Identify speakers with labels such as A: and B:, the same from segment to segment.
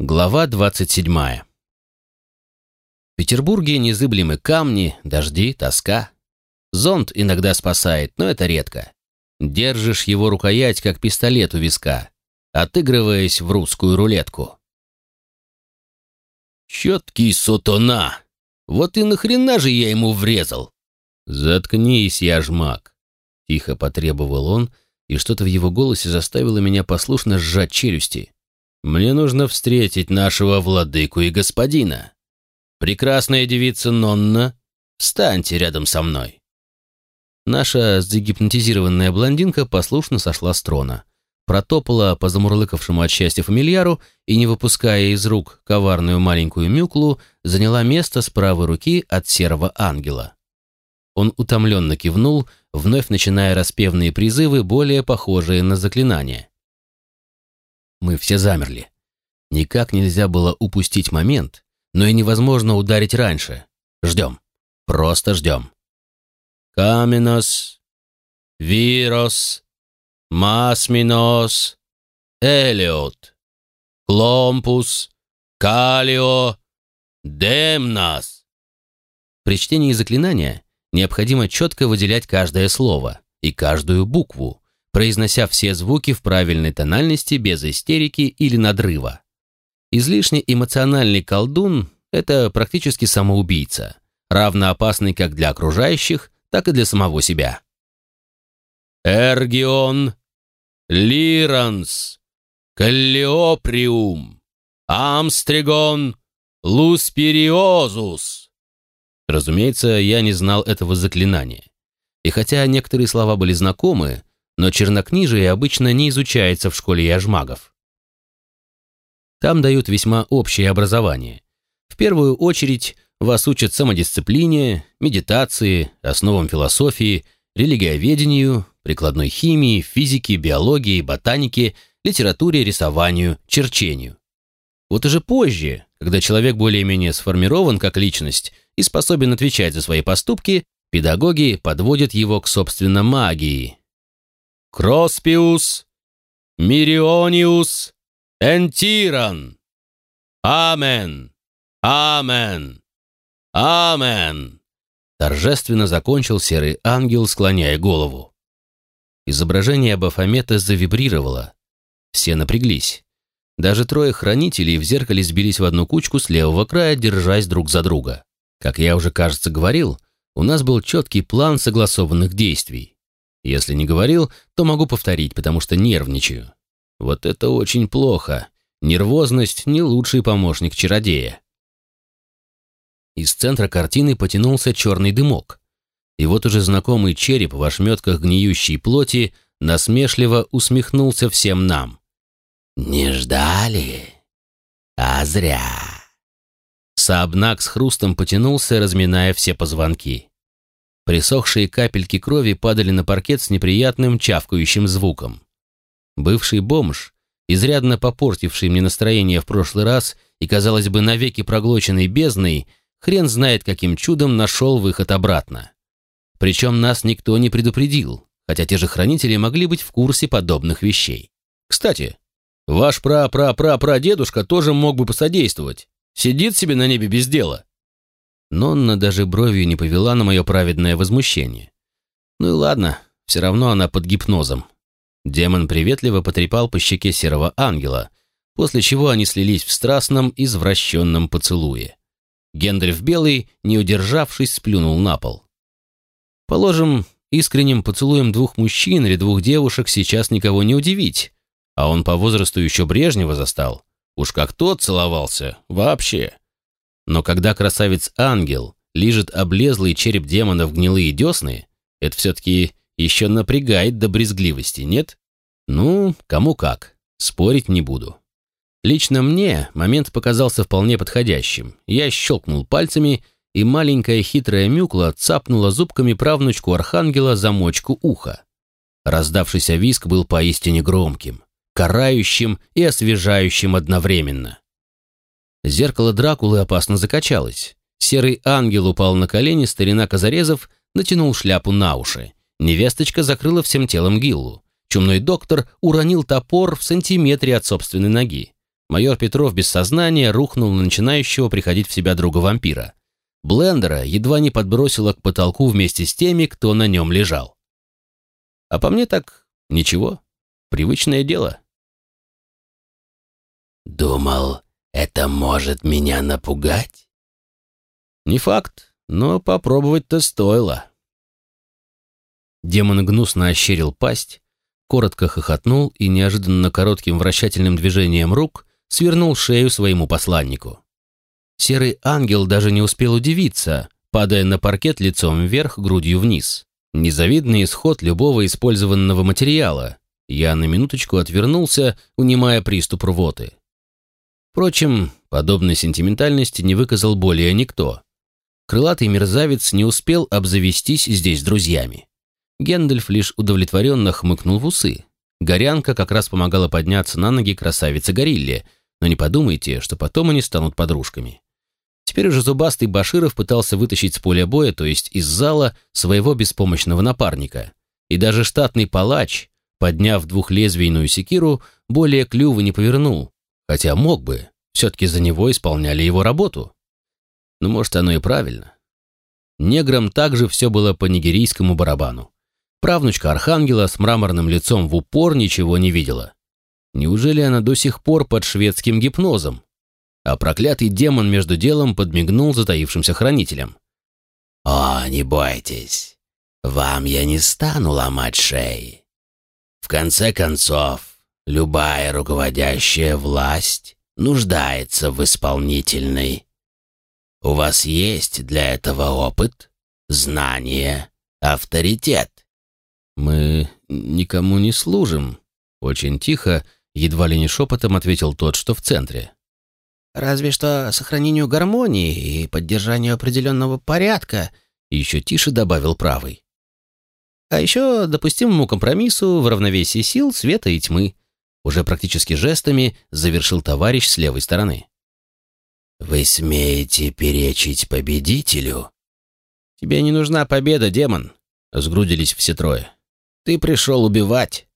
A: Глава 27. В Петербурге незыблемы камни, дожди, тоска. Зонт иногда спасает, но это редко. Держишь его рукоять, как пистолет у виска, отыгрываясь в русскую рулетку. «Четкий сотона! Вот и нахрена же я ему врезал?» «Заткнись, я жмак!» — тихо потребовал он, и что-то в его голосе заставило меня послушно сжать челюсти. Мне нужно встретить нашего владыку и господина. Прекрасная девица Нонна, встаньте рядом со мной». Наша загипнотизированная блондинка послушно сошла с трона, протопала по замурлыкавшему от счастья фамильяру и, не выпуская из рук коварную маленькую мюклу, заняла место с правой руки от серого ангела. Он утомленно кивнул, вновь начиная распевные призывы, более похожие на заклинания. Мы все замерли. Никак нельзя было упустить момент, но и невозможно ударить раньше. Ждем. Просто ждем. Каменос, Вирос, Масминос, Элиот, Кломпус, Калио, Демнас. При чтении заклинания необходимо четко выделять каждое слово и каждую букву, произнося все звуки в правильной тональности без истерики или надрыва. Излишне эмоциональный колдун – это практически самоубийца, равно опасный как для окружающих, так и для самого себя. Эргион, Лиранс, Каллиоприум, Амстригон, Луспериозус. Разумеется, я не знал этого заклинания. И хотя некоторые слова были знакомы, но чернокнижие обычно не изучается в школе яжмагов. Там дают весьма общее образование. В первую очередь вас учат самодисциплине, медитации, основам философии, религиоведению, прикладной химии, физике, биологии, ботанике, литературе, рисованию, черчению. Вот уже позже, когда человек более-менее сформирован как личность и способен отвечать за свои поступки, педагоги подводят его к, собственно, магии, Кроспиус, Мириониус, Энтиран. Амен, Амен, Амен. Торжественно закончил серый ангел, склоняя голову. Изображение Бафомета завибрировало. Все напряглись. Даже трое хранителей в зеркале сбились в одну кучку с левого края, держась друг за друга. Как я уже, кажется, говорил, у нас был четкий план согласованных действий. Если не говорил, то могу повторить, потому что нервничаю. Вот это очень плохо. Нервозность – не лучший помощник чародея. Из центра картины потянулся черный дымок. И вот уже знакомый череп в ошметках гниющей плоти насмешливо усмехнулся всем нам. «Не ждали? А зря!» Саабнак с хрустом потянулся, разминая все позвонки. Присохшие капельки крови падали на паркет с неприятным чавкающим звуком. Бывший бомж, изрядно попортивший мне настроение в прошлый раз и, казалось бы, навеки проглоченный бездной, хрен знает, каким чудом нашел выход обратно. Причем нас никто не предупредил, хотя те же хранители могли быть в курсе подобных вещей. Кстати, ваш пра-пра-пра-прадедушка тоже мог бы посодействовать. Сидит себе на небе без дела. Нонна даже бровью не повела на мое праведное возмущение. Ну и ладно, все равно она под гипнозом. Демон приветливо потрепал по щеке серого ангела, после чего они слились в страстном, извращенном поцелуе. Гендальф Белый, не удержавшись, сплюнул на пол. Положим, искренним поцелуем двух мужчин или двух девушек сейчас никого не удивить, а он по возрасту еще Брежнева застал. Уж как тот целовался, вообще. Но когда красавец-ангел лижет облезлый череп демона в гнилые десны, это все-таки еще напрягает до брезгливости, нет? Ну, кому как, спорить не буду. Лично мне момент показался вполне подходящим. Я щелкнул пальцами, и маленькая хитрая мюкла цапнула зубками правнучку архангела за мочку уха. Раздавшийся виск был поистине громким, карающим и освежающим одновременно. Зеркало Дракулы опасно закачалось. Серый ангел упал на колени, старина Казарезов натянул шляпу на уши. Невесточка закрыла всем телом Гиллу. Чумной доктор уронил топор в сантиметре от собственной ноги. Майор Петров без сознания рухнул на начинающего приходить в себя друга вампира. Блендера едва не подбросило к потолку вместе с теми, кто на нем лежал. А по мне так ничего, привычное дело.
B: «Думал, это может меня напугать?»
A: «Не факт, но попробовать-то стоило». Демон гнусно ощерил пасть, коротко хохотнул и неожиданно коротким вращательным движением рук свернул шею своему посланнику. Серый ангел даже не успел удивиться, падая на паркет лицом вверх, грудью вниз. Незавидный исход любого использованного материала. Я на минуточку отвернулся, унимая приступ рвоты. Впрочем, подобной сентиментальности не выказал более никто. Крылатый мерзавец не успел обзавестись здесь друзьями. Гендальф лишь удовлетворенно хмыкнул в усы. Горянка как раз помогала подняться на ноги красавице Горилле, но не подумайте, что потом они станут подружками. Теперь уже зубастый Баширов пытался вытащить с поля боя, то есть из зала, своего беспомощного напарника. И даже штатный палач, подняв двухлезвийную секиру, более клювы не повернул, хотя мог бы, все-таки за него исполняли его работу. Ну, может, оно и правильно. Неграм также все было по нигерийскому барабану. Правнучка Архангела с мраморным лицом в упор ничего не видела. Неужели она до сих пор под шведским гипнозом? а проклятый демон между делом подмигнул затаившимся хранителям.
B: «О, не бойтесь, вам я не стану ломать шеи. В конце концов, любая руководящая власть нуждается в исполнительной. У вас есть для этого опыт, знание, авторитет».
A: «Мы никому не служим», — очень тихо, едва ли не шепотом ответил тот, что в центре.
C: Разве что сохранению гармонии и поддержанию определенного порядка,
A: еще тише добавил правый.
C: А еще допустимому компромиссу в равновесии сил, света и тьмы. Уже практически жестами завершил товарищ с левой стороны.
B: «Вы смеете перечить победителю?»
A: «Тебе не нужна победа, демон», — сгрудились все трое. «Ты пришел убивать».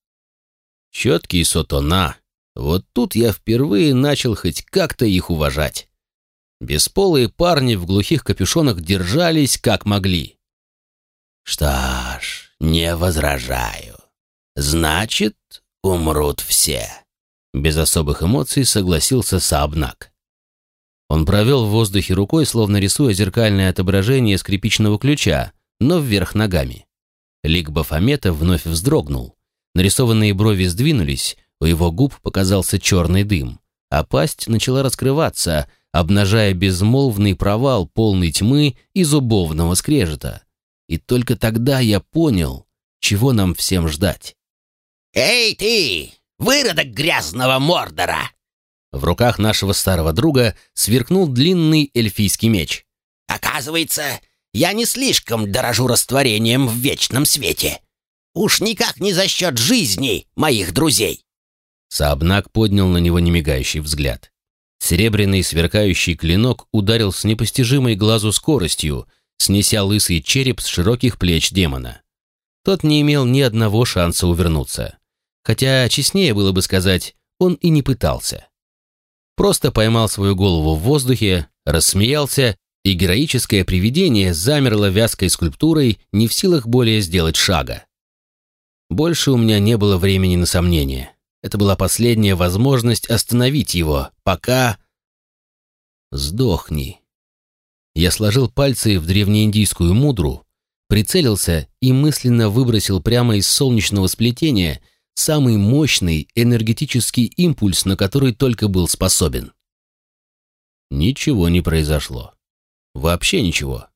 A: Четкий сотона, вот тут я впервые начал хоть как-то их уважать. Бесполые парни в глухих капюшонах держались как могли.
B: «Что ж, не возражаю. Значит, умрут все», — без особых эмоций согласился Сабнак.
A: Он провел в воздухе рукой, словно рисуя зеркальное отображение скрипичного ключа, но вверх ногами. Лик Бафомета вновь вздрогнул. Нарисованные брови сдвинулись, у его губ показался черный дым, а пасть начала раскрываться, обнажая безмолвный провал полной тьмы и зубовного скрежета. И только тогда я понял, чего нам всем ждать.
D: «Эй ты, выродок грязного Мордора!»
A: В руках нашего старого друга сверкнул длинный эльфийский меч.
D: «Оказывается, я не слишком дорожу растворением в вечном свете. Уж никак не за счет жизни моих друзей.
A: Саабнак поднял на него немигающий взгляд. Серебряный сверкающий клинок ударил с непостижимой глазу скоростью, снеся лысый череп с широких плеч демона. Тот не имел ни одного шанса увернуться. Хотя, честнее было бы сказать, он и не пытался. Просто поймал свою голову в воздухе, рассмеялся, и героическое привидение замерло вязкой скульптурой, не в силах более сделать шага. Больше у меня не было времени на сомнения. Это была последняя возможность остановить его, пока... «Сдохни». Я сложил пальцы в древнеиндийскую мудру, прицелился и мысленно выбросил прямо из солнечного сплетения самый мощный энергетический импульс, на который только был способен. Ничего не произошло. Вообще ничего.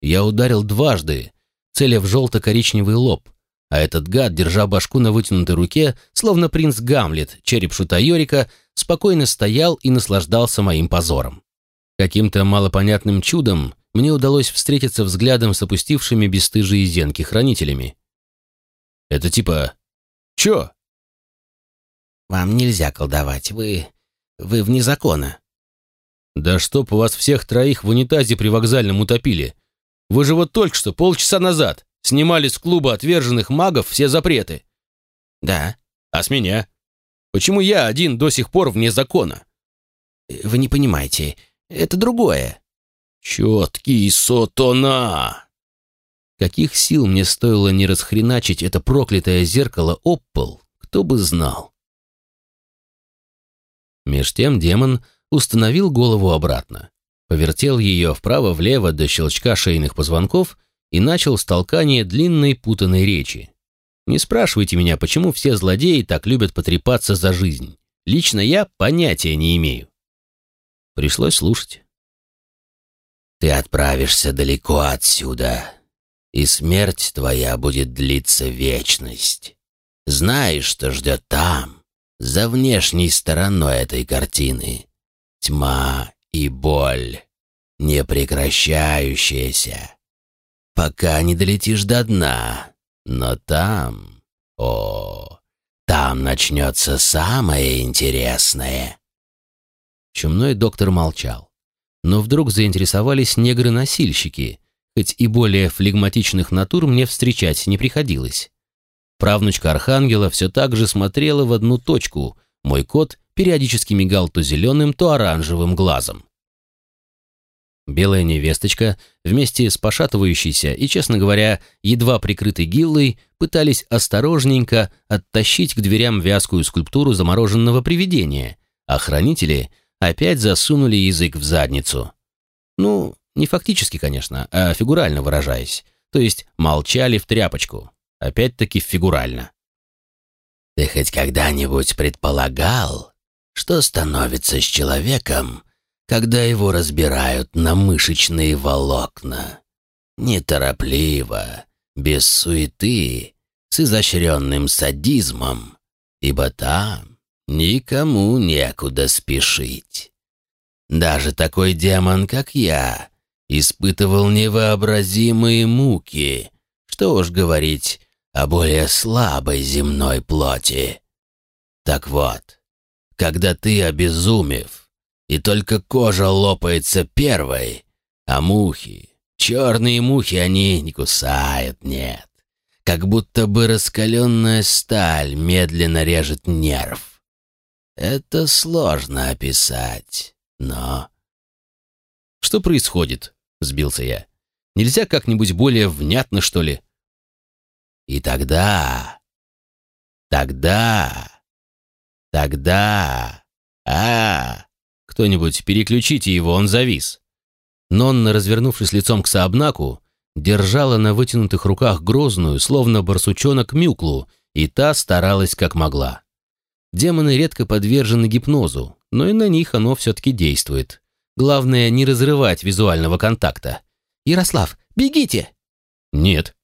A: Я ударил дважды, целя в желто-коричневый лоб, а этот гад, держа башку на вытянутой руке, словно принц Гамлет, череп шута Йорика, спокойно стоял и наслаждался моим позором. Каким-то малопонятным чудом мне удалось встретиться взглядом с опустившими бесстыжие зенки хранителями. Это типа... Чё?
C: Вам нельзя колдовать, вы... вы вне закона.
A: Да чтоб вас всех троих в унитазе при вокзальном утопили. Вы же вот только что, полчаса назад, Снимали с клуба отверженных магов все запреты.
C: Да.
A: А с меня? Почему я один до сих пор вне закона?
C: Вы не понимаете, это другое.
A: Четкий сотона!
C: Каких сил мне стоило не расхреначить это проклятое зеркало об пол, кто бы знал. Меж тем демон установил голову обратно, повертел ее вправо-влево до щелчка шейных позвонков и начал столкание длинной путанной речи. Не спрашивайте меня, почему все злодеи так любят потрепаться за жизнь. Лично я понятия не имею. Пришлось слушать.
B: «Ты отправишься далеко отсюда, и смерть твоя будет длиться вечность. Знаешь, что ждет там, за внешней стороной этой картины. Тьма и боль, непрекращающаяся, пока не долетишь до дна. Но там, о, там начнется самое интересное.
C: Чумной доктор молчал. Но вдруг заинтересовались негры-носильщики, хоть и более флегматичных натур мне встречать не приходилось. Правнучка Архангела все так же смотрела в одну точку. Мой кот периодически мигал то зеленым, то оранжевым глазом. Белая невесточка вместе с пошатывающейся и, честно говоря, едва прикрытой гиллой пытались осторожненько оттащить к дверям вязкую скульптуру замороженного привидения, а хранители опять засунули язык в задницу. Ну, не фактически, конечно, а фигурально выражаясь, то есть молчали в тряпочку, опять-таки фигурально.
B: «Ты хоть когда-нибудь предполагал, что становится с человеком, когда его разбирают на мышечные волокна. Неторопливо, без суеты, с изощренным садизмом, ибо там никому некуда спешить. Даже такой демон, как я, испытывал невообразимые муки, что уж говорить о более слабой земной плоти. Так вот, когда ты, обезумев, и только кожа лопается первой, а мухи, черные мухи, они не кусают, нет. Как будто бы раскаленная сталь медленно режет нерв. Это сложно описать, но...
C: «Что происходит?» — сбился я. «Нельзя как-нибудь более внятно, что ли?»
B: И тогда... Тогда... Тогда... А,
C: кто-нибудь переключите его, он завис. Нонна, развернувшись лицом к Саабнаку, держала на вытянутых руках грозную, словно барсучонок, мюклу, и та старалась как могла. Демоны редко подвержены гипнозу, но и на них оно все-таки действует. Главное, не разрывать визуального контакта. «Ярослав, бегите!» «Нет».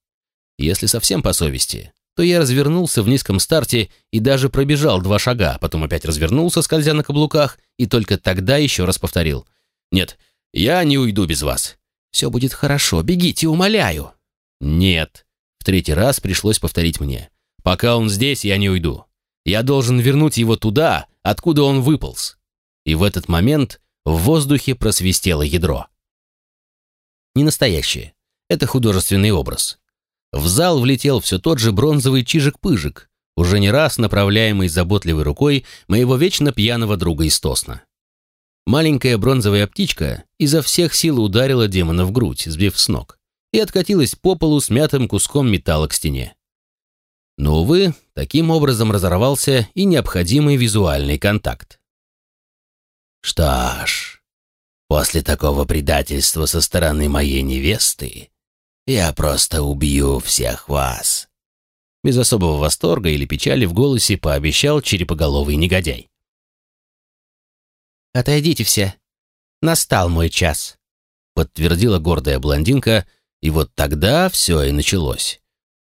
C: Если совсем по совести, то я развернулся в низком старте и даже пробежал два шага, потом опять развернулся, скользя на каблуках, и только тогда еще раз повторил. «Нет, я не уйду без вас. Все будет хорошо, бегите, умоляю». «Нет». В третий раз пришлось повторить мне. «Пока он здесь, я не уйду. Я должен вернуть его туда, откуда он выполз». И в этот момент в воздухе просвистело ядро. Не настоящее. Это художественный образ. В зал влетел все тот же бронзовый чижик-пыжик, уже не раз направляемый заботливой рукой моего вечно пьяного друга из Тосна. Маленькая бронзовая птичка изо всех сил ударила демона в грудь, сбив с ног, и откатилась по полу смятым куском металла к стене. Но, увы, таким образом разорвался и необходимый визуальный контакт.
B: «Что ж, после такого предательства со стороны моей невесты я просто убью всех вас!»
C: Без особого восторга или печали в голосе пообещал черепоголовый негодяй. «Отойдите все. Настал мой час», — подтвердила гордая блондинка, и вот тогда все и началось.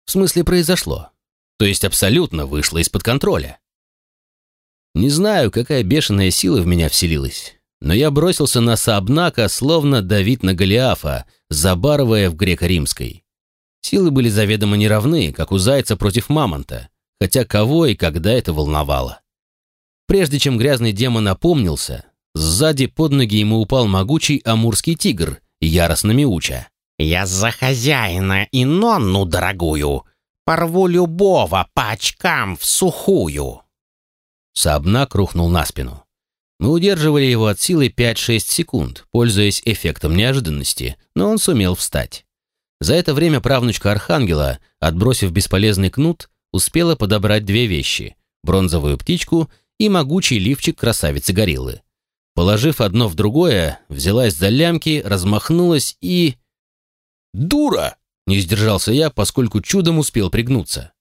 C: В смысле, произошло. То есть абсолютно вышло из-под контроля. Не знаю, какая бешеная сила в меня вселилась, но я бросился на Саабнака, словно Давид на Голиафа, забарывая в греко-римской. Силы были заведомо неравны, как у зайца против мамонта, хотя кого и когда это волновало. Прежде чем грязный демон опомнился, сзади под ноги ему упал могучий амурский тигр, яростно мяуча.
D: «Я за хозяина и Нонну дорогую порву любого по очкам в сухую!»
C: Сабнак рухнул на спину. Мы удерживали его от силы 5-6 секунд, пользуясь эффектом неожиданности, но он сумел встать. За это время правнучка Архангела, отбросив бесполезный кнут, успела подобрать две вещи — бронзовую птичку и могучий лифчик красавицы-гориллы. Положив одно в другое, взялась за лямки, размахнулась и... «Дура!» — не сдержался я, поскольку чудом успел пригнуться.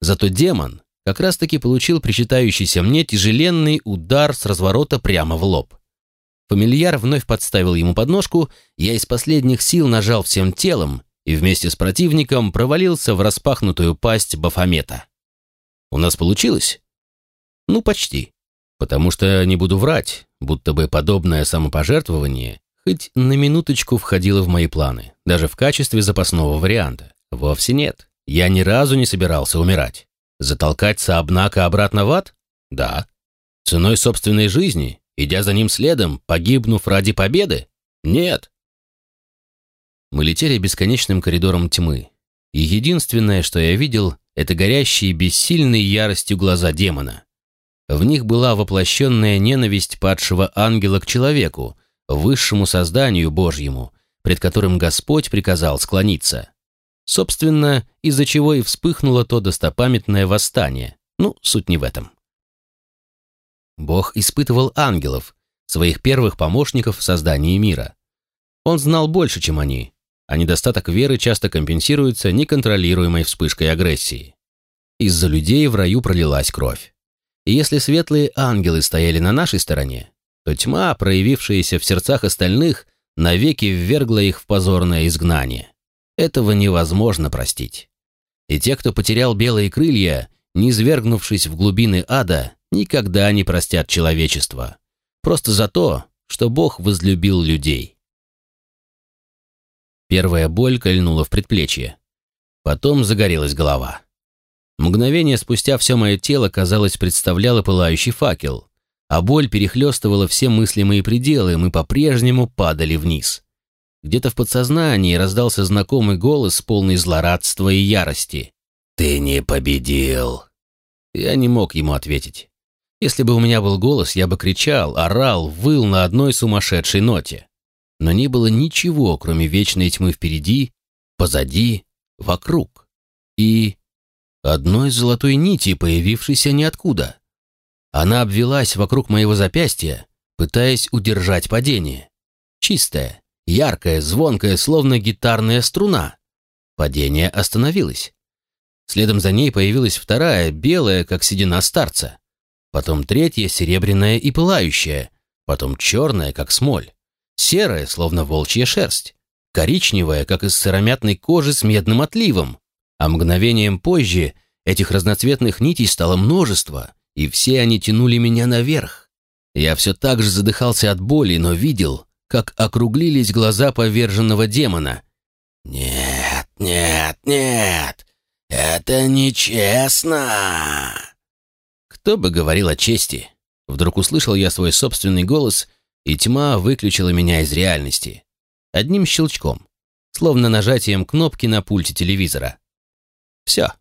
C: Зато демон как раз-таки получил причитающийся мне тяжеленный удар с разворота прямо в лоб. Фамильяр вновь подставил ему подножку, я из последних сил нажал всем телом и вместе с противником провалился в распахнутую пасть Бафомета. У нас получилось? Ну, почти. Потому что, не буду врать, будто бы подобное самопожертвование хоть на минуточку входило в мои планы, даже в качестве запасного варианта. Вовсе нет. Я ни разу не собирался умирать. Затолкать Саабнака обратно в ад? Да. Ценой собственной жизни, идя за ним следом, погибнув ради победы? Нет. Мы летели бесконечным коридором тьмы, и единственное, что я видел, это горящие бессильной яростью глаза демона. В них была воплощенная ненависть падшего ангела к человеку, высшему созданию Божьему, пред которым Господь приказал склониться. Собственно, из-за чего и вспыхнуло то достопамятное восстание. Ну, суть не в этом. Бог испытывал ангелов, своих первых помощников в создании мира. Он знал больше, чем они, а недостаток веры часто компенсируется неконтролируемой вспышкой агрессии. Из-за людей в раю пролилась кровь. И если светлые ангелы стояли на нашей стороне, то тьма, проявившаяся в сердцах остальных, навеки ввергла их в позорное изгнание. Этого невозможно простить. И те, кто потерял белые крылья, не свергнувшись в глубины ада, никогда не простят человечество. Просто за то, что Бог возлюбил людей. Первая боль кольнула в предплечье. Потом загорелась голова. Мгновение спустя все мое тело, казалось, представляло пылающий факел, а боль перехлестывала все мыслимые пределы, и мы по-прежнему падали вниз. Где-то в подсознании раздался знакомый голос, полный злорадства и ярости.
B: «Ты не победил!»
C: Я не мог ему ответить. Если бы у меня был голос, я бы кричал, орал, выл на одной сумасшедшей ноте. Но не было ничего, кроме вечной тьмы впереди, позади, вокруг. И одной золотой нити, появившейся ниоткуда. Она обвелась вокруг моего запястья, пытаясь удержать падение. Чистая, яркая, звонкая, словно гитарная струна. Падение остановилось. Следом за ней появилась вторая, белая, как седина старца. Потом третья, серебряная и пылающая. Потом черная, как смоль. Серая, словно волчья шерсть. Коричневая, как из сыромятной кожи с медным отливом. А мгновением позже этих разноцветных нитей стало множество, и все они тянули меня наверх. Я все так же задыхался от боли, но видел, как округлились глаза поверженного демона.
B: «Нет, нет, нет, это нечестно!»
C: Кто бы говорил о чести? Вдруг услышал я свой собственный голос, и тьма выключила меня из реальности. Одним щелчком, словно нажатием кнопки на пульте телевизора. Все.